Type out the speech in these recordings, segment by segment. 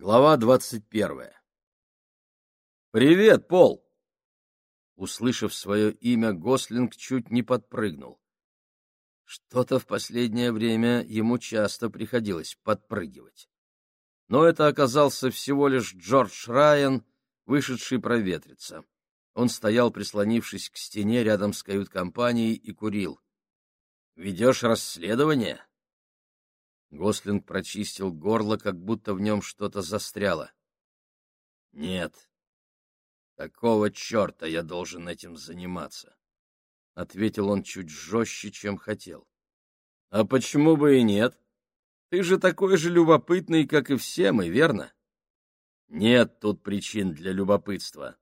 Глава двадцать первая. «Привет, Пол!» Услышав свое имя, Гослинг чуть не подпрыгнул. Что-то в последнее время ему часто приходилось подпрыгивать. Но это оказался всего лишь Джордж Райан, вышедший проветриться. Он стоял, прислонившись к стене рядом с кают-компанией, и курил. «Ведешь расследование?» Гослинг прочистил горло, как будто в нем что-то застряло. — Нет. Какого черта я должен этим заниматься? — ответил он чуть жестче, чем хотел. — А почему бы и нет? Ты же такой же любопытный, как и все мы, верно? — Нет тут причин для любопытства.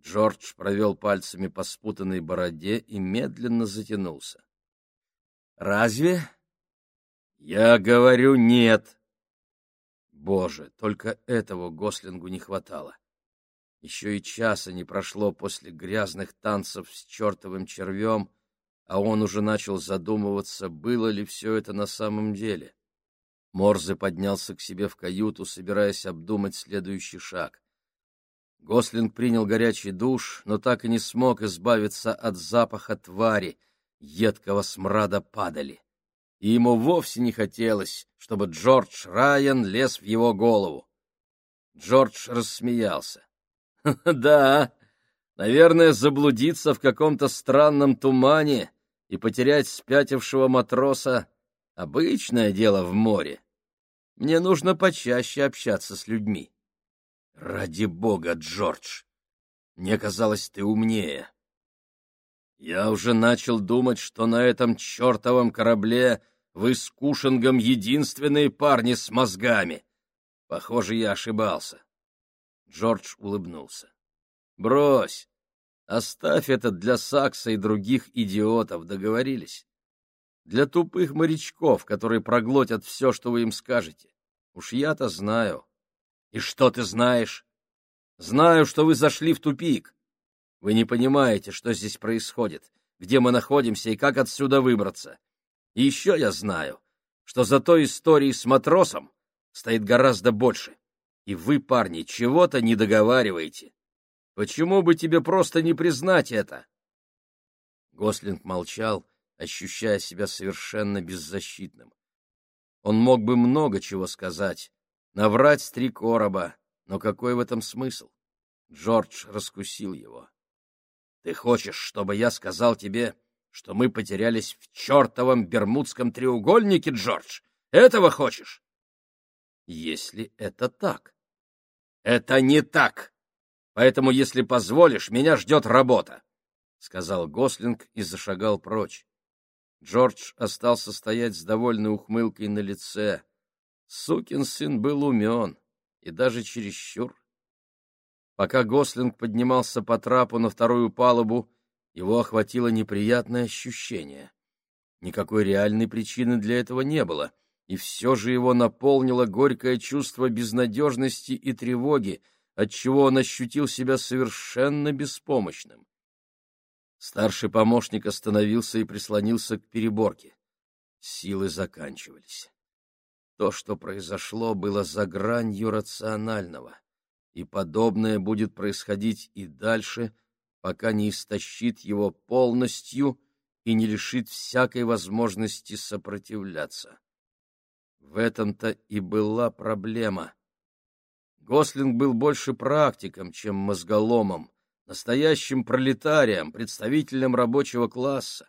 Джордж провел пальцами по спутанной бороде и медленно затянулся. — Разве? Я говорю нет. Боже, только этого Гослингу не хватало. Еще и часа не прошло после грязных танцев с чертовым червем, а он уже начал задумываться, было ли все это на самом деле. Морзе поднялся к себе в каюту, собираясь обдумать следующий шаг. Гослинг принял горячий душ, но так и не смог избавиться от запаха твари, едкого смрада падали и ему вовсе не хотелось, чтобы Джордж Райан лез в его голову. Джордж рассмеялся. «Да, наверное, заблудиться в каком-то странном тумане и потерять спятившего матроса — обычное дело в море. Мне нужно почаще общаться с людьми». «Ради бога, Джордж! Мне казалось, ты умнее». Я уже начал думать, что на этом чертовом корабле вы с Кушингом единственные парни с мозгами. Похоже, я ошибался. Джордж улыбнулся. Брось. Оставь это для Сакса и других идиотов, договорились? Для тупых морячков, которые проглотят все, что вы им скажете. Уж я-то знаю. И что ты знаешь? Знаю, что вы зашли в тупик. Вы не понимаете, что здесь происходит, где мы находимся и как отсюда выбраться. И еще я знаю, что за той историей с матросом стоит гораздо больше. И вы, парни, чего-то не договариваете. Почему бы тебе просто не признать это? Гослинг молчал, ощущая себя совершенно беззащитным. Он мог бы много чего сказать, наврать три короба, но какой в этом смысл? Джордж раскусил его. — Ты хочешь, чтобы я сказал тебе, что мы потерялись в чертовом Бермудском треугольнике, Джордж? Этого хочешь? Если это так. Это не так. Поэтому, если позволишь, меня ждет работа, — сказал Гослинг и зашагал прочь. Джордж остался стоять с довольной ухмылкой на лице. Сукин сын был умен и даже чересчур. Пока Гослинг поднимался по трапу на вторую палубу, его охватило неприятное ощущение. Никакой реальной причины для этого не было, и все же его наполнило горькое чувство безнадежности и тревоги, отчего он ощутил себя совершенно беспомощным. Старший помощник остановился и прислонился к переборке. Силы заканчивались. То, что произошло, было за гранью рационального, и подобное будет происходить и дальше — пока не истощит его полностью и не лишит всякой возможности сопротивляться. В этом-то и была проблема. Гослинг был больше практиком, чем мозголомом, настоящим пролетарием, представителем рабочего класса.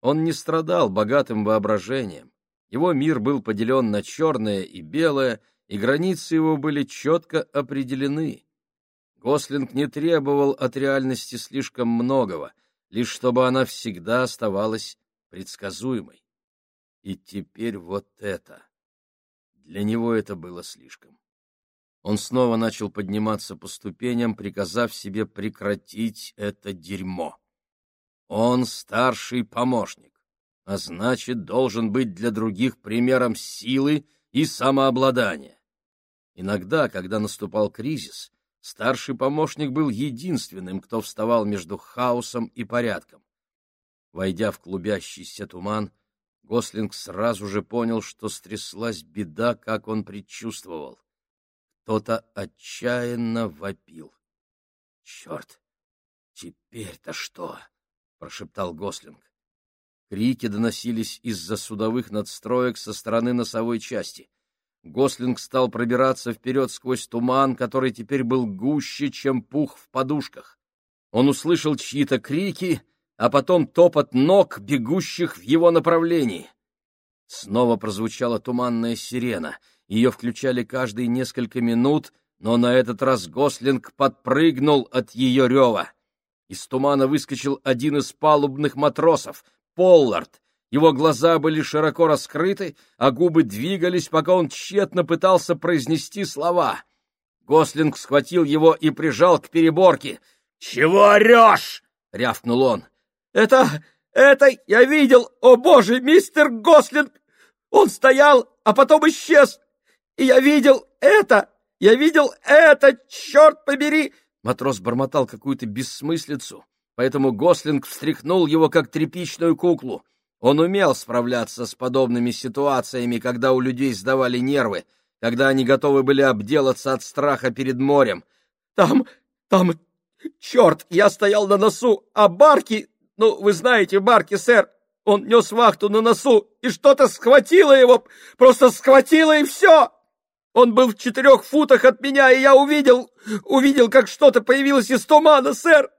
Он не страдал богатым воображением. Его мир был поделен на черное и белое, и границы его были четко определены. Гослинг не требовал от реальности слишком многого, лишь чтобы она всегда оставалась предсказуемой. И теперь вот это. Для него это было слишком. Он снова начал подниматься по ступеням, приказав себе прекратить это дерьмо. Он старший помощник, а значит, должен быть для других примером силы и самообладания. Иногда, когда наступал кризис, Старший помощник был единственным, кто вставал между хаосом и порядком. Войдя в клубящийся туман, Гослинг сразу же понял, что стряслась беда, как он предчувствовал. Кто-то отчаянно вопил. — Черт! Теперь-то что? — прошептал Гослинг. Крики доносились из-за судовых надстроек со стороны носовой части. Гослинг стал пробираться вперед сквозь туман, который теперь был гуще, чем пух в подушках. Он услышал чьи-то крики, а потом топот ног, бегущих в его направлении. Снова прозвучала туманная сирена. Ее включали каждые несколько минут, но на этот раз Гослинг подпрыгнул от ее рева. Из тумана выскочил один из палубных матросов, Поллард. Его глаза были широко раскрыты, а губы двигались, пока он тщетно пытался произнести слова. Гослинг схватил его и прижал к переборке. «Чего орешь?» — рявкнул он. «Это... это я видел! О, боже, мистер Гослинг! Он стоял, а потом исчез! И я видел это! Я видел это! Черт побери!» Матрос бормотал какую-то бессмыслицу, поэтому Гослинг встряхнул его, как тряпичную куклу. Он умел справляться с подобными ситуациями, когда у людей сдавали нервы, когда они готовы были обделаться от страха перед морем. «Там, там, черт, я стоял на носу, а Барки, ну, вы знаете Барки, сэр, он нес вахту на носу, и что-то схватило его, просто схватило и все!» Он был в четырех футах от меня, и я увидел, увидел, как что-то появилось из тумана, сэр.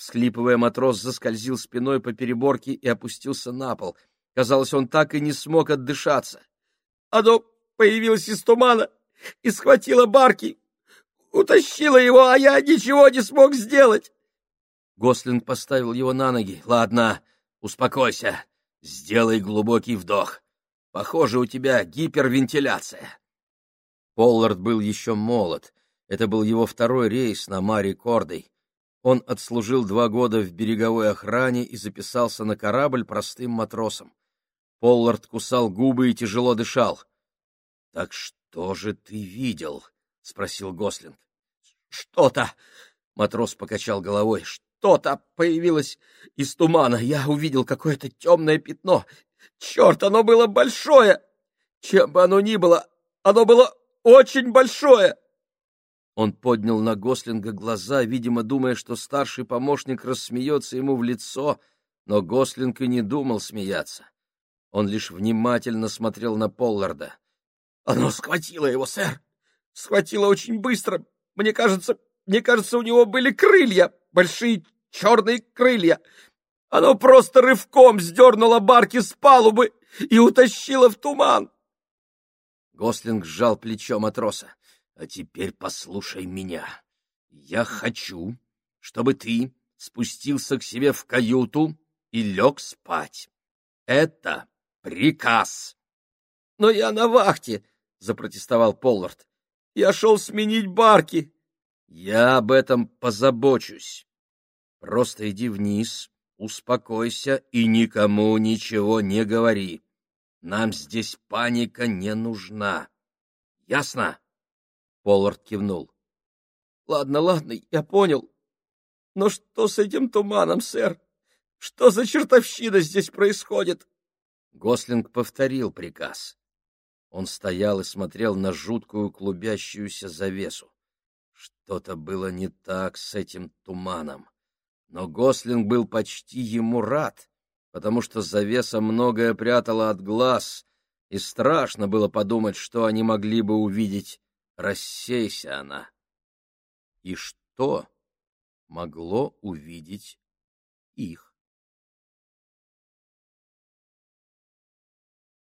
Всхлипывая, матрос заскользил спиной по переборке и опустился на пол. Казалось, он так и не смог отдышаться. Оно появилось из тумана и схватило барки, утащило его, а я ничего не смог сделать. Гослинг поставил его на ноги. — Ладно, успокойся, сделай глубокий вдох. Похоже, у тебя гипервентиляция. Поллард был еще молод. Это был его второй рейс на Мари Кордой. Он отслужил два года в береговой охране и записался на корабль простым матросом. Поллард кусал губы и тяжело дышал. — Так что же ты видел? — спросил Гослинг. — Что-то! — матрос покачал головой. — Что-то появилось из тумана. Я увидел какое-то темное пятно. Черт, оно было большое! Чем бы оно ни было, оно было очень большое! Он поднял на Гослинга глаза, видимо, думая, что старший помощник рассмеется ему в лицо, но Гослинг и не думал смеяться. Он лишь внимательно смотрел на Полларда. — Оно схватило его, сэр! Схватило очень быстро! Мне кажется, мне кажется, у него были крылья, большие черные крылья. Оно просто рывком сдернуло барки с палубы и утащило в туман. Гослинг сжал плечо матроса. А теперь послушай меня. Я хочу, чтобы ты спустился к себе в каюту и лег спать. Это приказ. — Но я на вахте, — запротестовал Поллард. — Я шел сменить барки. — Я об этом позабочусь. Просто иди вниз, успокойся и никому ничего не говори. Нам здесь паника не нужна. Ясно? Поллард кивнул. — Ладно, ладно, я понял. Но что с этим туманом, сэр? Что за чертовщина здесь происходит? Гослинг повторил приказ. Он стоял и смотрел на жуткую клубящуюся завесу. Что-то было не так с этим туманом. Но Гослинг был почти ему рад, потому что завеса многое прятала от глаз, и страшно было подумать, что они могли бы увидеть рассейся она. И что могло увидеть их?